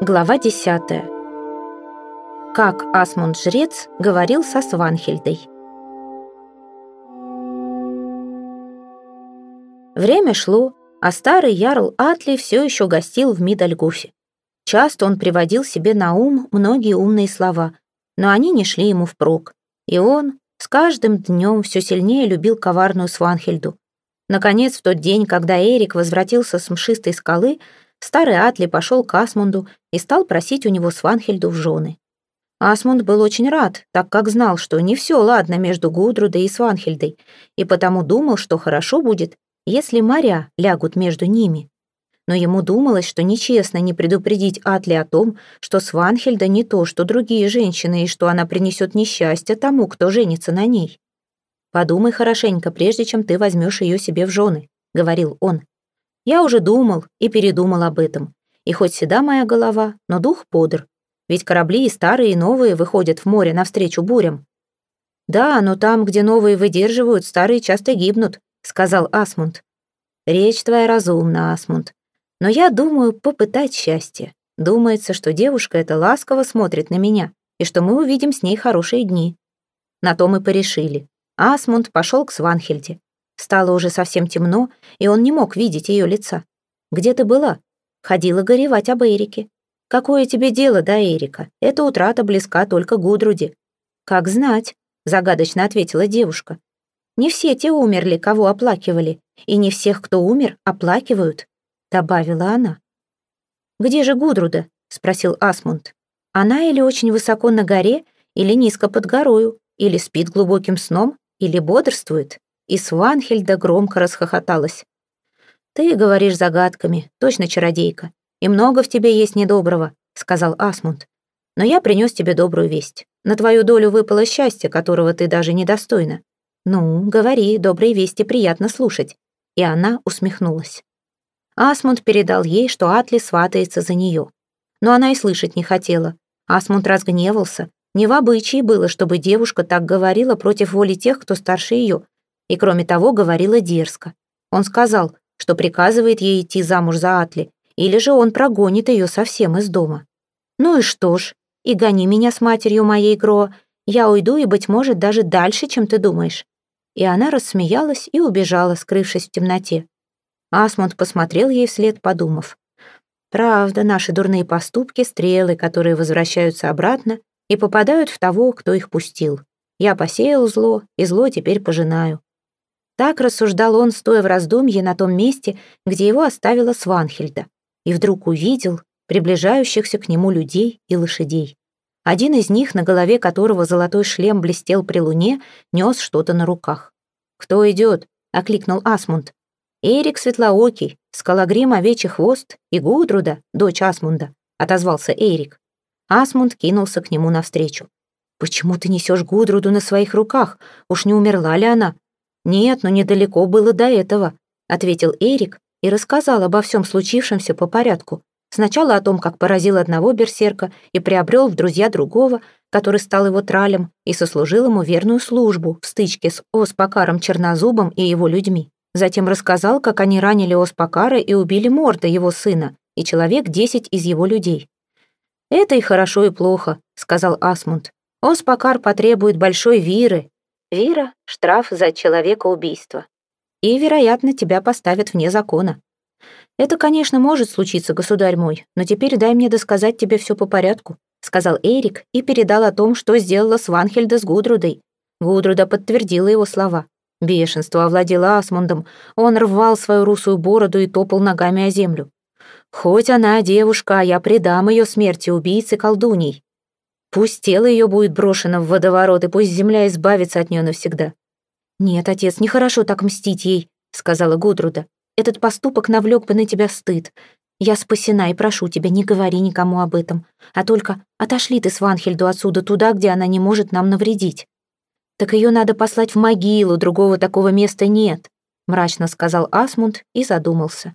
Глава 10. Как Асмунд-жрец говорил со Сванхельдой. Время шло, а старый ярл Атли все еще гостил в Мидальгуфе. Часто он приводил себе на ум многие умные слова, но они не шли ему впрок, и он с каждым днем все сильнее любил коварную Сванхельду. Наконец, в тот день, когда Эрик возвратился с мшистой скалы, старый Атли пошел к Асмунду и стал просить у него Сванхельду в жены. Асмунд был очень рад, так как знал, что не все ладно между Гудрудой и Сванхельдой, и потому думал, что хорошо будет, если моря лягут между ними. Но ему думалось, что нечестно не предупредить Атли о том, что Сванхельда не то, что другие женщины, и что она принесет несчастье тому, кто женится на ней. «Подумай хорошенько, прежде чем ты возьмешь ее себе в жены», — говорил он. Я уже думал и передумал об этом. И хоть седа моя голова, но дух бодр. Ведь корабли и старые, и новые выходят в море навстречу бурям. «Да, но там, где новые выдерживают, старые часто гибнут», — сказал Асмунд. «Речь твоя разумна, Асмунд. Но я думаю попытать счастье. Думается, что девушка эта ласково смотрит на меня, и что мы увидим с ней хорошие дни». На то мы порешили. Асмунд пошел к Сванхельде. Стало уже совсем темно, и он не мог видеть ее лица. «Где ты была?» Ходила горевать об Эрике. «Какое тебе дело до Эрика? Эта утрата близка только Гудруде». «Как знать», — загадочно ответила девушка. «Не все те умерли, кого оплакивали, и не всех, кто умер, оплакивают», — добавила она. «Где же Гудруда?» — спросил Асмунд. «Она или очень высоко на горе, или низко под горою, или спит глубоким сном, или бодрствует?» И Сванхельда громко расхохоталась. «Ты говоришь загадками, точно чародейка, и много в тебе есть недоброго», — сказал Асмунд. «Но я принес тебе добрую весть. На твою долю выпало счастье, которого ты даже недостойна. Ну, говори, добрые вести приятно слушать». И она усмехнулась. Асмунд передал ей, что Атли сватается за нее. Но она и слышать не хотела. Асмунд разгневался. Не в обычае было, чтобы девушка так говорила против воли тех, кто старше ее, и, кроме того, говорила дерзко. Он сказал, что приказывает ей идти замуж за Атли, или же он прогонит ее совсем из дома. «Ну и что ж, и гони меня с матерью моей, Гро, я уйду и, быть может, даже дальше, чем ты думаешь». И она рассмеялась и убежала, скрывшись в темноте. Асмунд посмотрел ей вслед, подумав. «Правда, наши дурные поступки — стрелы, которые возвращаются обратно и попадают в того, кто их пустил. Я посеял зло, и зло теперь пожинаю. Так рассуждал он, стоя в раздумье на том месте, где его оставила Сванхельда, и вдруг увидел приближающихся к нему людей и лошадей. Один из них, на голове которого золотой шлем блестел при луне, нес что-то на руках. «Кто идет?» — окликнул Асмунд. «Эрик Светлоокий, Скалагрим Овечий Хвост и Гудруда, дочь Асмунда», — отозвался Эрик. Асмунд кинулся к нему навстречу. «Почему ты несешь Гудруду на своих руках? Уж не умерла ли она?» «Нет, но недалеко было до этого», — ответил Эрик и рассказал обо всем случившемся по порядку. Сначала о том, как поразил одного берсерка и приобрел в друзья другого, который стал его тралем и сослужил ему верную службу в стычке с Оспакаром Чернозубом и его людьми. Затем рассказал, как они ранили Оспакара и убили Морда, его сына, и человек десять из его людей. «Это и хорошо, и плохо», — сказал Асмунд. «Оспакар потребует большой виры, Вира — штраф за человекоубийство. И, вероятно, тебя поставят вне закона. Это, конечно, может случиться, государь мой, но теперь дай мне досказать тебе все по порядку», — сказал Эрик и передал о том, что сделала Сванхельда с Гудрудой. Гудруда подтвердила его слова. Бешенство овладело Асмундом. Он рвал свою русую бороду и топал ногами о землю. «Хоть она девушка, я предам ее смерти убийцы колдуней. Пусть тело ее будет брошено в водоворот, и пусть земля избавится от нее навсегда. «Нет, отец, нехорошо так мстить ей», — сказала Гудруда. «Этот поступок навлек бы на тебя стыд. Я спасена и прошу тебя, не говори никому об этом, а только отошли ты с Ванхельду отсюда туда, где она не может нам навредить». «Так ее надо послать в могилу, другого такого места нет», — мрачно сказал Асмунд и задумался.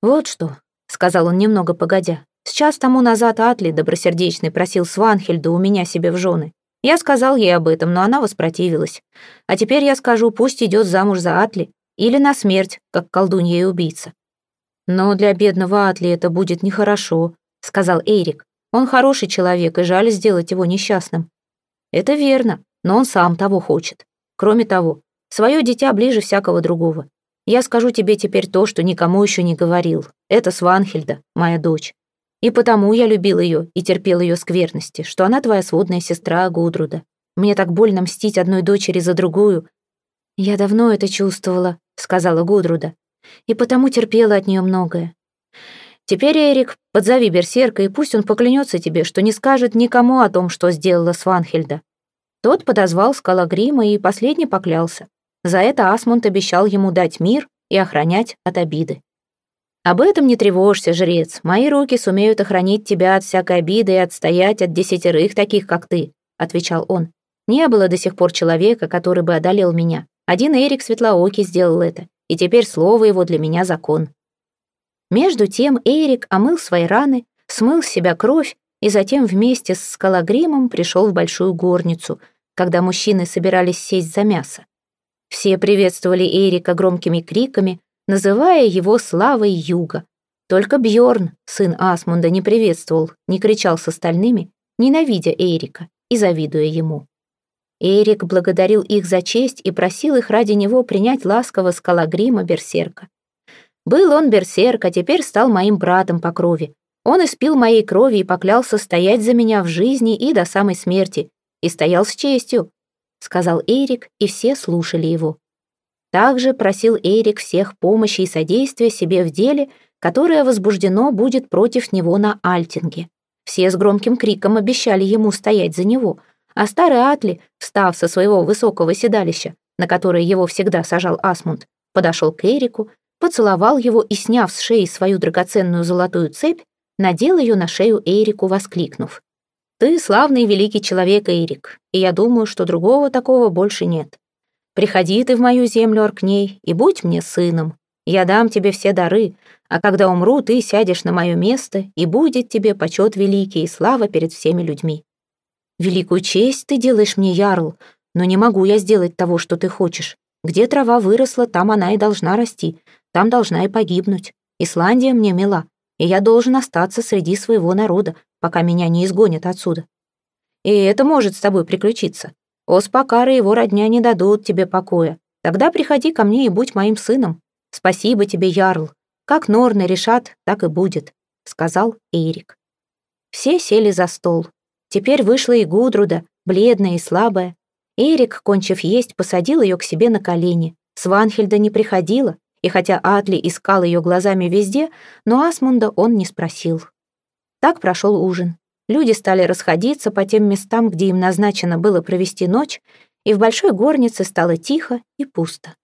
«Вот что», — сказал он немного погодя, Сейчас тому назад Атли, добросердечный, просил Сванхельду у меня себе в жены. Я сказал ей об этом, но она воспротивилась. А теперь я скажу, пусть идет замуж за Атли или на смерть, как колдунья и убийца. Но для бедного Атли это будет нехорошо, — сказал Эрик. «Он хороший человек, и жаль сделать его несчастным». «Это верно, но он сам того хочет. Кроме того, свое дитя ближе всякого другого. Я скажу тебе теперь то, что никому еще не говорил. Это Сванхельда, моя дочь. И потому я любил ее и терпел ее скверности, что она твоя сводная сестра Гудруда. Мне так больно мстить одной дочери за другую». «Я давно это чувствовала», — сказала Гудруда, «и потому терпела от нее многое. Теперь, Эрик, подзови Берсерка, и пусть он поклянется тебе, что не скажет никому о том, что сделала Сванхельда». Тот подозвал Скалагрима и последний поклялся. За это Асмунд обещал ему дать мир и охранять от обиды. «Об этом не тревожься, жрец. Мои руки сумеют охранить тебя от всякой обиды и отстоять от десятерых таких, как ты», — отвечал он. «Не было до сих пор человека, который бы одолел меня. Один Эрик Светлоокий сделал это, и теперь слово его для меня закон». Между тем Эрик омыл свои раны, смыл с себя кровь и затем вместе с Скалагримом пришел в большую горницу, когда мужчины собирались сесть за мясо. Все приветствовали Эрика громкими криками, называя его славой юга. Только Бьорн, сын Асмунда, не приветствовал, не кричал с остальными, ненавидя Эрика и завидуя ему. Эрик благодарил их за честь и просил их ради него принять ласково скалагрима берсерка. Был он берсерк, а теперь стал моим братом по крови. Он испил моей крови и поклялся стоять за меня в жизни и до самой смерти, и стоял с честью, — сказал Эрик, и все слушали его. Также просил Эрик всех помощи и содействия себе в деле, которое возбуждено будет против него на Альтинге. Все с громким криком обещали ему стоять за него, а старый Атли, встав со своего высокого седалища, на которое его всегда сажал Асмунд, подошел к Эрику, поцеловал его и, сняв с шеи свою драгоценную золотую цепь, надел ее на шею Эрику, воскликнув. «Ты славный великий человек, Эрик, и я думаю, что другого такого больше нет. Приходи ты в мою землю, Оркней, и будь мне сыном. Я дам тебе все дары, а когда умру, ты сядешь на мое место, и будет тебе почет великий и слава перед всеми людьми. Великую честь ты делаешь мне, Ярл, но не могу я сделать того, что ты хочешь. Где трава выросла, там она и должна расти, там должна и погибнуть. Исландия мне мила, и я должен остаться среди своего народа, пока меня не изгонят отсюда. И это может с тобой приключиться. Оспакар и его родня не дадут тебе покоя. Тогда приходи ко мне и будь моим сыном. Спасибо тебе, Ярл. Как Норны решат, так и будет», — сказал Эрик. Все сели за стол. Теперь вышла и Гудруда, бледная и слабая. Эрик, кончив есть, посадил ее к себе на колени. Сванхельда не приходила, и хотя Атли искал ее глазами везде, но Асмунда он не спросил. Так прошел ужин. Люди стали расходиться по тем местам, где им назначено было провести ночь, и в большой горнице стало тихо и пусто.